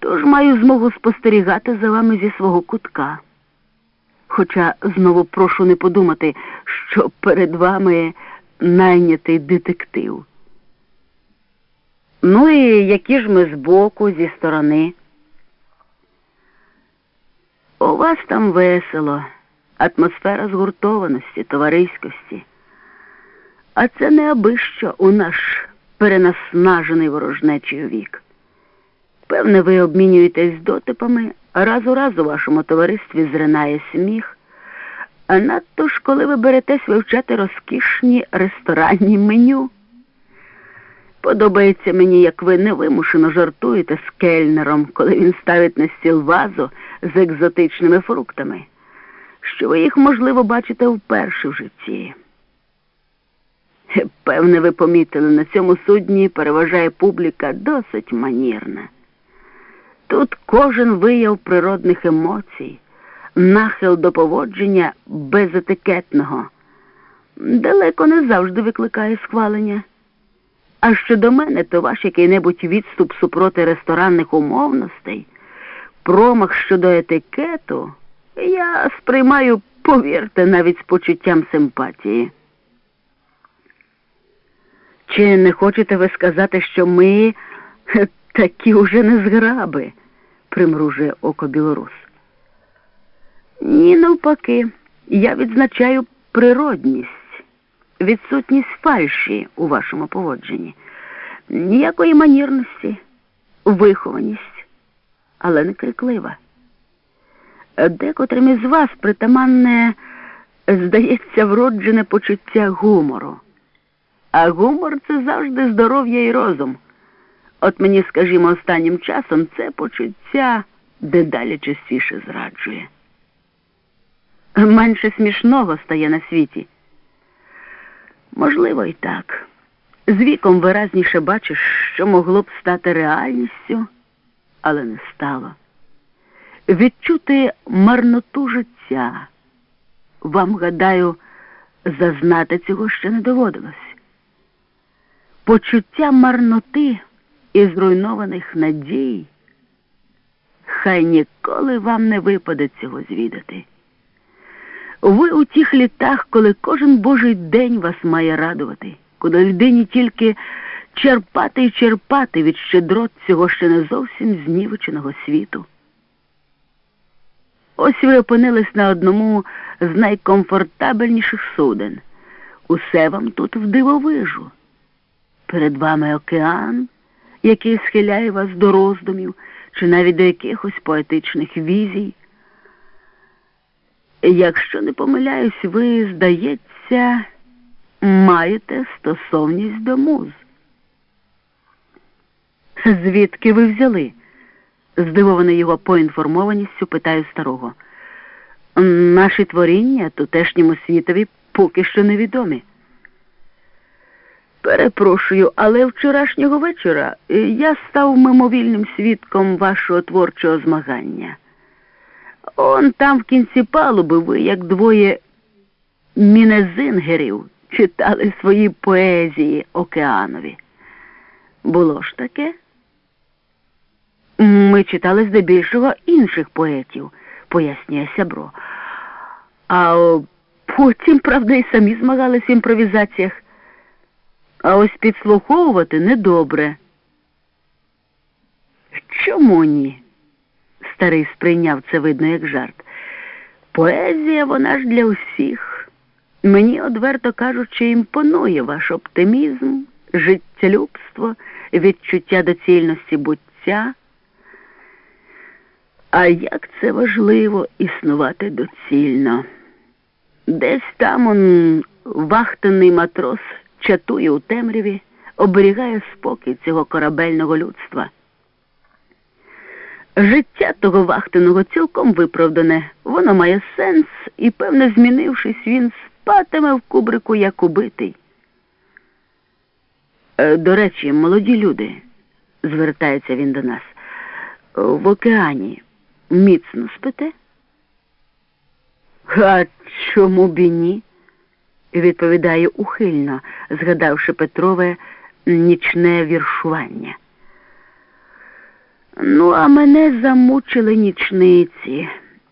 Тож маю змогу спостерігати за вами зі свого кутка. Хоча знову прошу не подумати, що перед вами найнятий детектив. Ну і які ж ми збоку, зі сторони. У вас там весело, атмосфера згуртованості, товариськості. А це не аби що у наш перенаснажений ворожнечий вік. Певне, ви обмінюєтесь дотипами, раз у раз у вашому товаристві зринає сміх. А надто ж, коли ви беретесь вивчати розкішні ресторанні меню. Подобається мені, як ви невимушено жартуєте з кельнером, коли він ставить на стіл вазу з екзотичними фруктами, що ви їх, можливо, бачите вперше в житті. Певне, ви помітили, на цьому судні переважає публіка досить манірна. Тут кожен вияв природних емоцій, нахил до поводження безетикетного, далеко не завжди викликає схвалення. А щодо мене, то ваш який-небудь відступ супроти ресторанних умовностей, промах щодо етикету, я сприймаю, повірте, навіть з почуттям симпатії. Чи не хочете ви сказати, що ми такі уже не зграби? Примружує око білорус. Ні, навпаки, я відзначаю природність, відсутність фальші у вашому поводженні, ніякої манірності, вихованість, але не криклива. Декотрим із вас притаманне, здається, вроджене почуття гумору. А гумор це завжди здоров'я і розум. От мені, скажімо, останнім часом це почуття дедалі частіше зраджує. Менше смішного стає на світі. Можливо, і так. З віком виразніше бачиш, що могло б стати реальністю, але не стало. Відчути марноту життя. Вам, гадаю, зазнати цього ще не доводилось. Почуття марноти і зруйнованих надій, хай ніколи вам не випаде цього звідати. Ви у тих літах, коли кожен божий день вас має радувати, коли людині тільки черпати і черпати від щедрот цього ще не зовсім знівеченого світу. Ось ви опинились на одному з найкомфортабельніших суден. Усе вам тут вдивовижу. Перед вами океан, який схиляє вас до роздумів чи навіть до якихось поетичних візій. Якщо не помиляюсь, ви, здається, маєте стосовність до муз. Звідки ви взяли? здивований його поінформованістю, питаю старого. Наші творіння тутешньому світові поки що невідомі. Перепрошую, але вчорашнього вечора я став мимовільним свідком вашого творчого змагання. Он там в кінці палуби ви, як двоє мінезингерів, читали свої поезії океанові. Було ж таке? Ми читали здебільшого інших поетів, пояснює Сябро. А потім, правда, і самі змагались в імпровізаціях. А ось підслуховувати недобре. Чому ні? Старий сприйняв це видно як жарт. Поезія вона ж для усіх. Мені, одверто кажучи, імпонує ваш оптимізм, життєлюбство, відчуття доцільності буття. А як це важливо існувати доцільно. Десь там он вахтенний матрос чатує у темряві, оберігає спокій цього корабельного людства. Життя того вахтеного цілком виправдане, воно має сенс і, певне, змінившись, він спатиме в кубрику як убитий. Е, до речі, молоді люди, звертається він до нас, в океані міцно спите? А чому б і ні? Відповідає ухильно, згадавши Петрове нічне віршування. Ну, а мене замучили нічниці.